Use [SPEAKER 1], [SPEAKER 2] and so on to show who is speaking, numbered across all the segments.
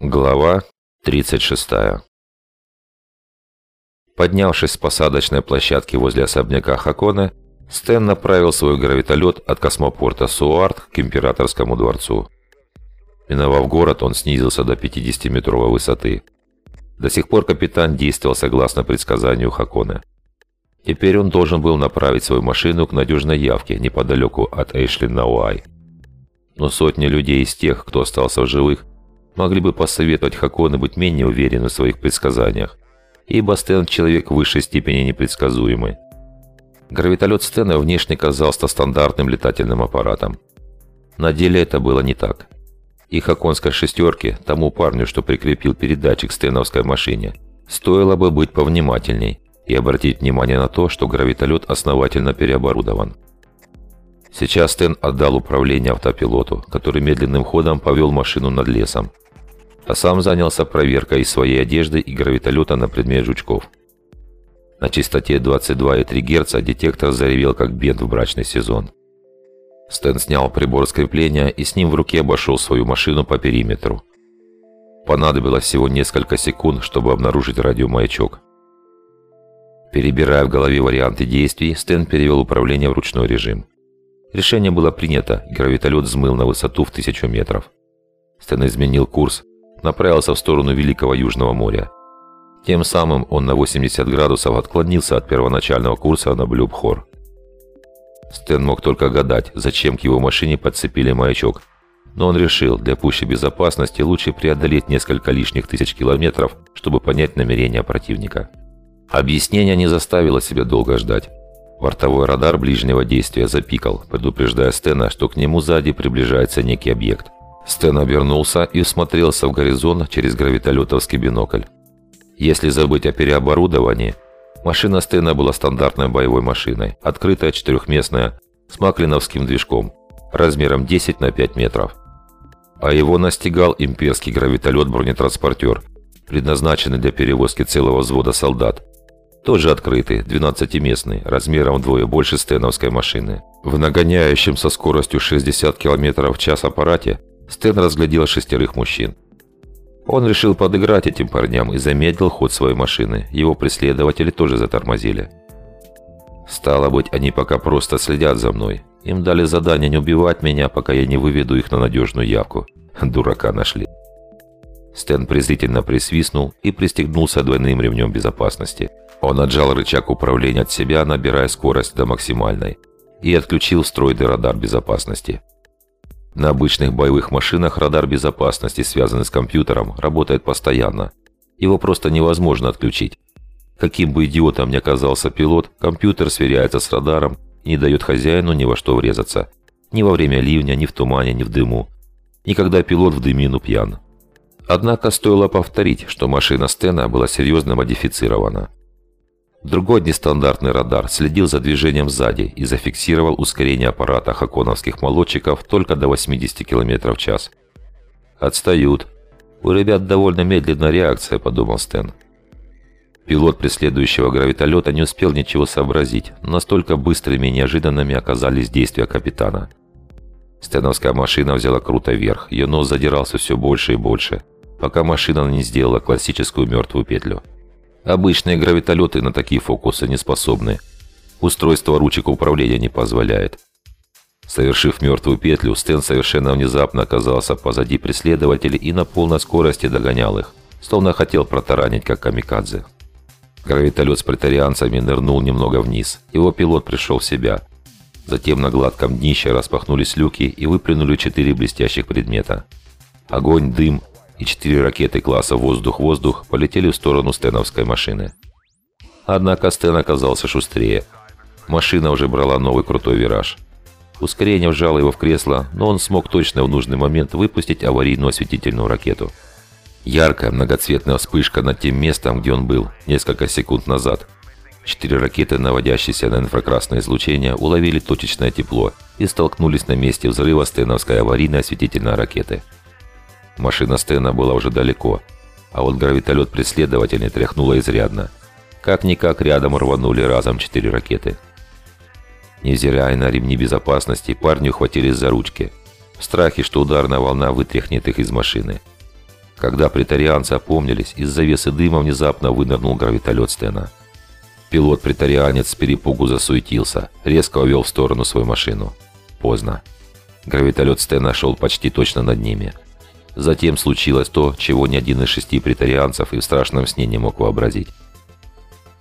[SPEAKER 1] Глава 36 Поднявшись с посадочной площадки возле особняка Хакона, Стэн направил свой гравитолет от космопорта Суарт к Императорскому дворцу. Миновав город, он снизился до 50-метровой высоты. До сих пор капитан действовал согласно предсказанию Хакона. Теперь он должен был направить свою машину к надежной явке неподалеку от Эйшли-Науай. Но сотни людей из тех, кто остался в живых, могли бы посоветовать Хакону быть менее уверенным в своих предсказаниях, ибо Стэн человек в высшей степени непредсказуемый. Гравитолет Стэна внешне казался стандартным летательным аппаратом. На деле это было не так. И хаконской шестерке, тому парню, что прикрепил передатчик к стеновской машине, стоило бы быть повнимательней и обратить внимание на то, что гравитолет основательно переоборудован. Сейчас Стэн отдал управление автопилоту, который медленным ходом повел машину над лесом, а сам занялся проверкой своей одежды и гравитолета на предмет жучков. На частоте 22,3 Гц детектор заревел как бед в брачный сезон. Стэн снял прибор скрепления и с ним в руке обошел свою машину по периметру. Понадобилось всего несколько секунд, чтобы обнаружить радиомаячок. Перебирая в голове варианты действий, Стэн перевел управление в ручной режим. Решение было принято, гравитолет взмыл на высоту в тысячу метров. Стэн изменил курс, направился в сторону Великого Южного моря. Тем самым он на 80 градусов отклонился от первоначального курса на Блюбхор. Стэн мог только гадать, зачем к его машине подцепили маячок. Но он решил, для пущей безопасности лучше преодолеть несколько лишних тысяч километров, чтобы понять намерения противника. Объяснение не заставило себя долго ждать. Бортовой радар ближнего действия запикал, предупреждая Стена, что к нему сзади приближается некий объект. Стэн обернулся и всмотрелся в горизонт через гравитолетовский бинокль. Если забыть о переоборудовании, машина Стена была стандартной боевой машиной, открытая четырехместная, с маклиновским движком, размером 10 на 5 метров. А его настигал имперский гравитолет-бронетранспортер, предназначенный для перевозки целого взвода солдат, тоже открытый, 12-местный, размером вдвое больше стеновской машины. В нагоняющем со скоростью 60 км в час аппарате Стэн разглядел шестерых мужчин. Он решил подыграть этим парням и замедлил ход своей машины. Его преследователи тоже затормозили. Стало быть, они пока просто следят за мной. Им дали задание не убивать меня, пока я не выведу их на надежную явку. Дурака нашли. Стэн презрительно присвистнул и пристегнулся двойным ремнем безопасности. Он отжал рычаг управления от себя, набирая скорость до максимальной, и отключил встроенный радар безопасности. На обычных боевых машинах радар безопасности, связанный с компьютером, работает постоянно. Его просто невозможно отключить. Каким бы идиотом ни оказался пилот, компьютер сверяется с радаром и не дает хозяину ни во что врезаться. Ни во время ливня, ни в тумане, ни в дыму. Никогда пилот в дымину пьян. Однако стоило повторить, что машина Стена была серьезно модифицирована. Другой нестандартный радар следил за движением сзади и зафиксировал ускорение аппарата хаконовских молодчиков только до 80 км в час. «Отстают. У ребят довольно медленная реакция», – подумал Стэн. Пилот преследующего гравитолета не успел ничего сообразить, настолько быстрыми и неожиданными оказались действия капитана. Стэновская машина взяла круто вверх, ее нос задирался все больше и больше, пока машина не сделала классическую мертвую петлю. Обычные гравитолеты на такие фокусы не способны. Устройство ручек управления не позволяет. Совершив мертвую петлю, Стэн совершенно внезапно оказался позади преследователей и на полной скорости догонял их, словно хотел протаранить, как камикадзе. Гравитолет с претарианцами нырнул немного вниз. Его пилот пришел в себя. Затем на гладком днище распахнулись люки и выплюнули четыре блестящих предмета. Огонь, дым и четыре ракеты класса «Воздух-воздух» полетели в сторону стеновской машины. Однако Стэн оказался шустрее. Машина уже брала новый крутой вираж. Ускорение вжало его в кресло, но он смог точно в нужный момент выпустить аварийную осветительную ракету. Яркая многоцветная вспышка над тем местом, где он был несколько секунд назад. Четыре ракеты, наводящиеся на инфракрасное излучение, уловили точечное тепло и столкнулись на месте взрыва стеновской аварийной осветительной ракеты. Машина Стена была уже далеко, а вот гравитолет преследователя тряхнуло изрядно. Как-никак рядом рванули разом четыре ракеты. Невзирая на ремни безопасности, парни ухватились за ручки, в страхе, что ударная волна вытряхнет их из машины. Когда претарианцы опомнились, из завесы дыма внезапно вынырнул гравитолет Стена. Пилот-претарианец с перепугу засуетился, резко увел в сторону свою машину. Поздно. Гравитолет Стена шел почти точно над ними. Затем случилось то, чего ни один из шести претарианцев и в страшном сне не мог вообразить.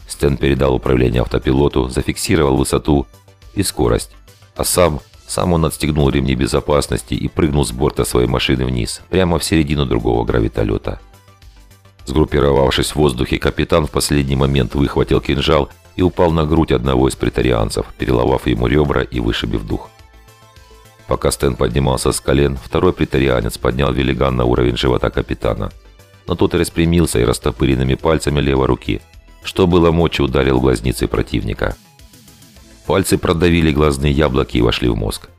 [SPEAKER 1] Стэн передал управление автопилоту, зафиксировал высоту и скорость, а сам, сам он отстегнул ремни безопасности и прыгнул с борта своей машины вниз, прямо в середину другого гравитолета. Сгруппировавшись в воздухе, капитан в последний момент выхватил кинжал и упал на грудь одного из претарианцев, переловав ему ребра и вышибив дух. Пока Стэн поднимался с колен, второй претарианец поднял велиган на уровень живота капитана. Но тот распрямился и растопыренными пальцами левой руки, что было мочи, ударил глазницы противника. Пальцы продавили глазные яблоки и вошли в мозг.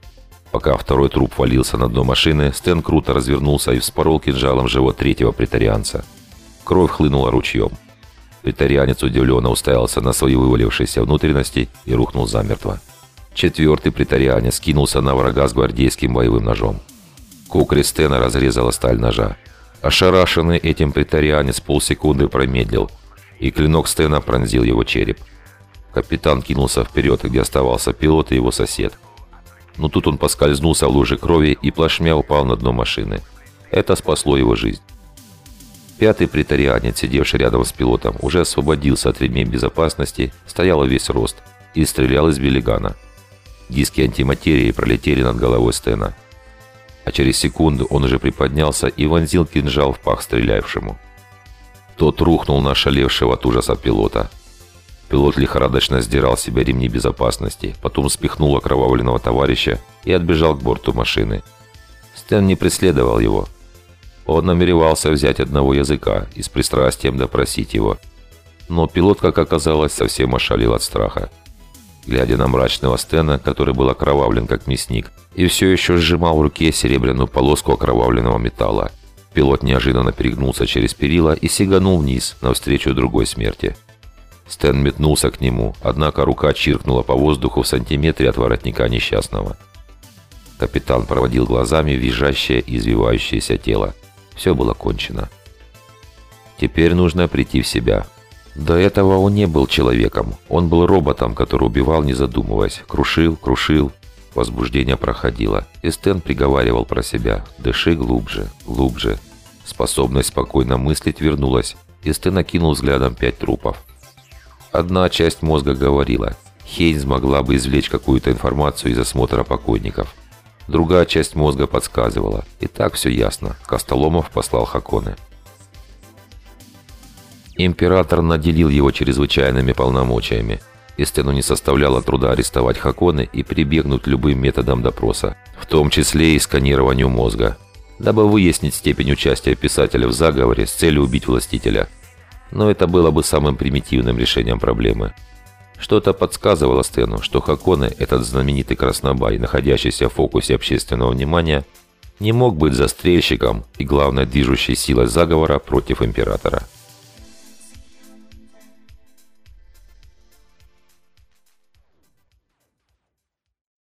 [SPEAKER 1] Пока второй труп валился на дно машины, Стэн круто развернулся и вспорол кинжалом живот третьего претарианца. Кровь хлынула ручьем. Притарианец удивленно уставился на свои вывалившиеся внутренности и рухнул замертво. Четвертый притарианец кинулся на врага с гвардейским боевым ножом. Кукри Стена разрезала сталь ножа. Ошарашенный этим притарианец полсекунды промедлил, и клинок Стена пронзил его череп. Капитан кинулся вперед, где оставался пилот и его сосед. Но тут он поскользнулся в луже крови и плашмя упал на дно машины. Это спасло его жизнь. Пятый притарианец, сидевший рядом с пилотом, уже освободился от ремней безопасности, стоял весь рост и стрелял из белигана. Диски антиматерии пролетели над головой Стена. А через секунду он уже приподнялся и вонзил кинжал в пах стрелявшему. Тот рухнул на шалевшего от ужаса пилота. Пилот лихорадочно сдирал с себя ремни безопасности, потом спихнул окровавленного товарища и отбежал к борту машины. Стэн не преследовал его, он намеревался взять одного языка и с пристрастием допросить его. Но пилот, как оказалось, совсем ошалил от страха. Глядя на мрачного Стена, который был окровавлен как мясник, и все еще сжимал в руке серебряную полоску окровавленного металла, пилот неожиданно перегнулся через перила и сиганул вниз, навстречу другой смерти. Стэн метнулся к нему, однако рука чиркнула по воздуху в сантиметре от воротника несчастного. Капитан проводил глазами визжащее и извивающееся тело. Все было кончено. Теперь нужно прийти в себя. До этого он не был человеком. Он был роботом, который убивал, не задумываясь. Крушил, крушил. Возбуждение проходило. И Стэн приговаривал про себя. «Дыши глубже, глубже». Способность спокойно мыслить вернулась. И Стэн накинул взглядом пять трупов. Одна часть мозга говорила. Хейнс могла бы извлечь какую-то информацию из осмотра покойников. Другая часть мозга подсказывала. И так все ясно. Костоломов послал Хаконы. Император наделил его чрезвычайными полномочиями. И Стену не составляло труда арестовать Хаконы и прибегнуть любым методом допроса, в том числе и сканированию мозга, дабы выяснить степень участия писателя в заговоре с целью убить властителя. Но это было бы самым примитивным решением проблемы – что-то подсказывало Стэну, что Хаконе, этот знаменитый краснобай, находящийся в фокусе общественного внимания, не мог быть застрельщиком и главной движущей силой заговора против императора.